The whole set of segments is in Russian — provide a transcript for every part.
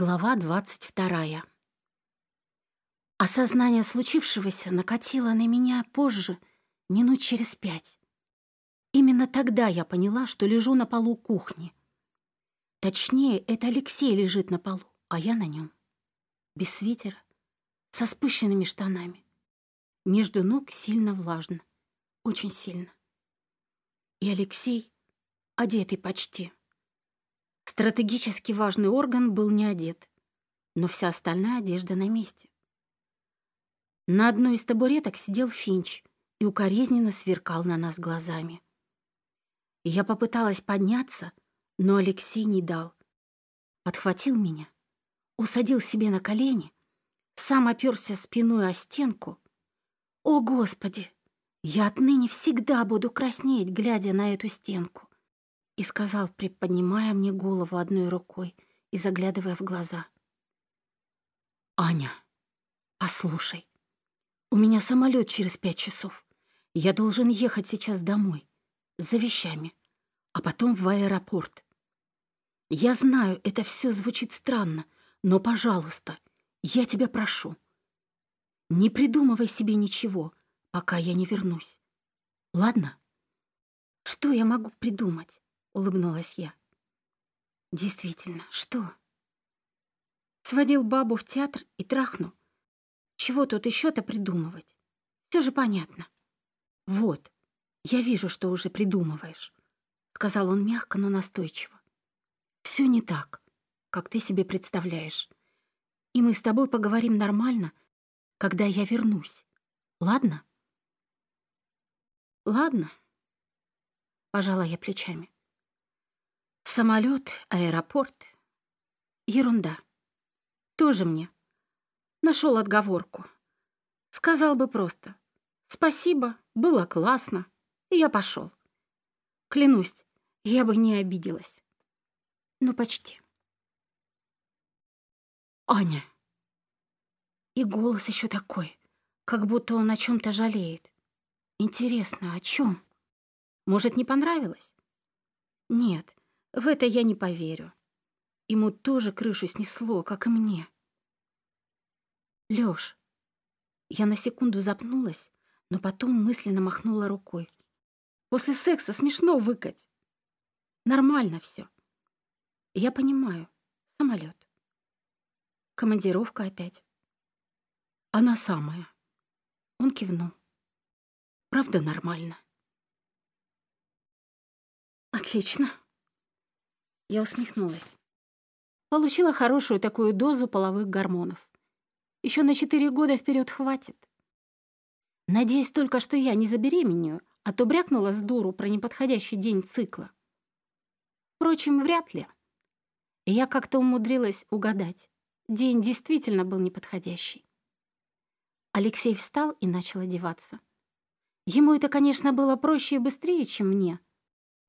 Глава двадцать вторая. Осознание случившегося накатило на меня позже, минут через пять. Именно тогда я поняла, что лежу на полу кухни. Точнее, это Алексей лежит на полу, а я на нем. Без свитера, со спущенными штанами. Между ног сильно влажно, очень сильно. И Алексей, одетый почти, Стратегически важный орган был не одет, но вся остальная одежда на месте. На одной из табуреток сидел Финч и укоризненно сверкал на нас глазами. Я попыталась подняться, но Алексей не дал. Подхватил меня, усадил себе на колени, сам оперся спиной о стенку. О, Господи! Я отныне всегда буду краснеть, глядя на эту стенку и сказал, приподнимая мне голову одной рукой и заглядывая в глаза. «Аня, послушай, у меня самолет через пять часов. Я должен ехать сейчас домой, за вещами, а потом в аэропорт. Я знаю, это все звучит странно, но, пожалуйста, я тебя прошу, не придумывай себе ничего, пока я не вернусь. Ладно? Что я могу придумать? Улыбнулась я. Действительно, что? Сводил бабу в театр и трахнул. Чего тут еще-то придумывать? Все же понятно. Вот, я вижу, что уже придумываешь, сказал он мягко, но настойчиво. Все не так, как ты себе представляешь. И мы с тобой поговорим нормально, когда я вернусь. Ладно? Ладно. Пожала я плечами. Самолет, аэропорт. Ерунда. Тоже мне. Нашел отговорку. Сказал бы просто. Спасибо, было классно. И я пошел. Клянусь, я бы не обиделась. Ну, почти. Аня. И голос еще такой, как будто он о чем-то жалеет. Интересно, о чем? Может, не понравилось? Нет, в это я не поверю. Ему тоже крышу снесло, как и мне. Лёш, я на секунду запнулась, но потом мысленно махнула рукой. После секса смешно выкать. Нормально все. Я понимаю. Самолет. Командировка опять. Она самая. Он кивнул. Правда нормально. Отлично. Я усмехнулась. Получила хорошую такую дозу половых гормонов. Еще на четыре года вперед хватит. Надеюсь только, что я не забеременею, а то брякнула с дуру про неподходящий день цикла. Впрочем, вряд ли. Я как-то умудрилась угадать. День действительно был неподходящий. Алексей встал и начал одеваться. Ему это, конечно, было проще и быстрее, чем мне —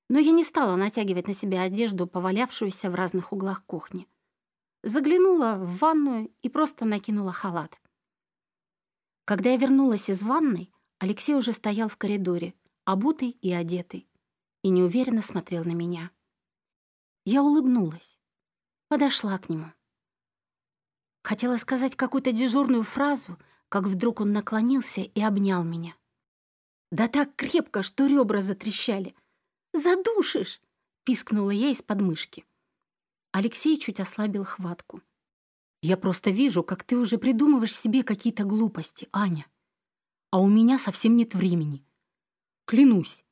но я не стала натягивать на себя одежду, повалявшуюся в разных углах кухни. Заглянула в ванную и просто накинула халат. Когда я вернулась из ванной, Алексей уже стоял в коридоре, обутый и одетый, и неуверенно смотрел на меня. Я улыбнулась, подошла к нему. Хотела сказать какую-то дежурную фразу, как вдруг он наклонился и обнял меня. Да так крепко, что ребра затрещали — Задушишь!» — пискнула я из подмышки. Алексей чуть ослабил хватку. «Я просто вижу, как ты уже придумываешь себе какие-то глупости, Аня. А у меня совсем нет времени. Клянусь,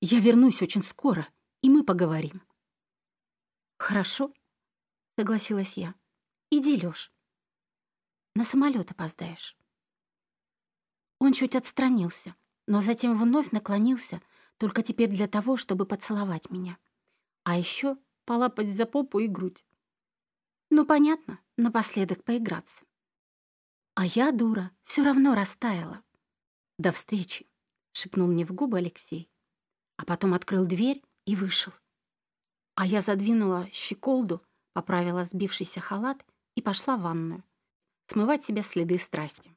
я вернусь очень скоро, и мы поговорим». «Хорошо», — согласилась я. «Иди, Лёш. На самолет опоздаешь». Он чуть отстранился, но затем вновь наклонился, только теперь для того, чтобы поцеловать меня. А еще полапать за попу и грудь. Ну, понятно, напоследок поиграться. А я, дура, все равно растаяла. До встречи, шепнул мне в губы Алексей. А потом открыл дверь и вышел. А я задвинула щеколду, поправила сбившийся халат и пошла в ванную. Смывать себе следы страсти.